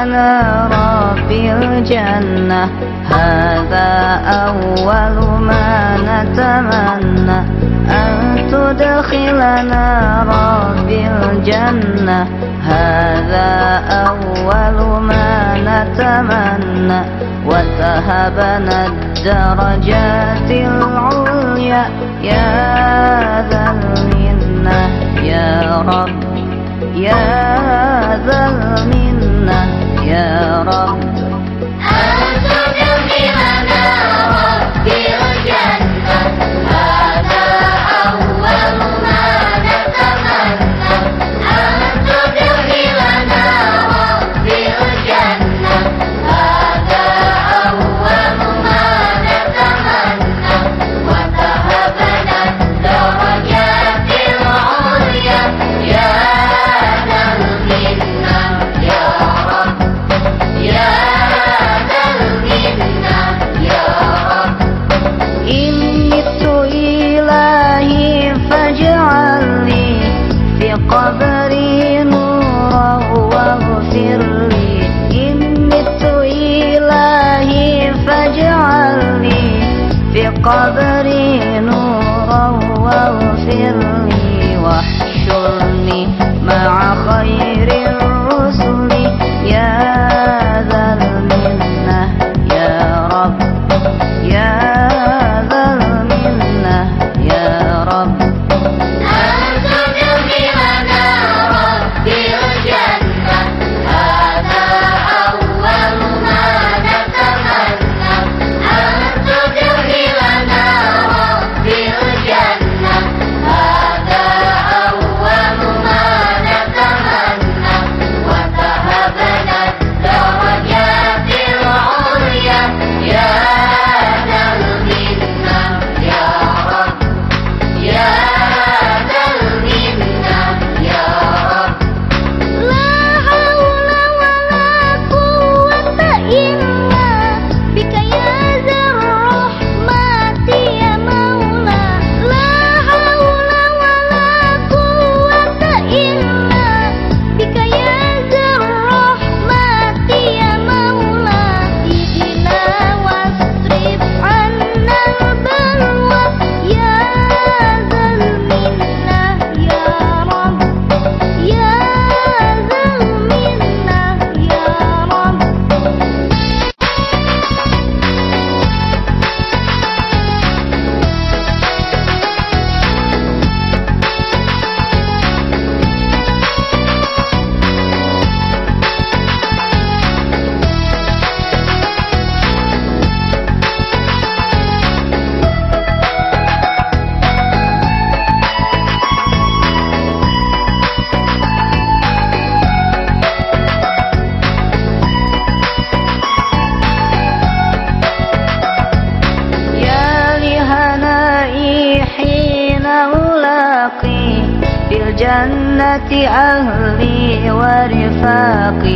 تدخلنا ربي الجنة. هذا أول ما نتمنى. أن تدخلنا ربي الجنة. هذا أول ما نتمنى. وتهبنا الدرجات العليا. يا ذا المنة. يا رب. يا ذا المنة. 사랑. أهلي ورفاقي.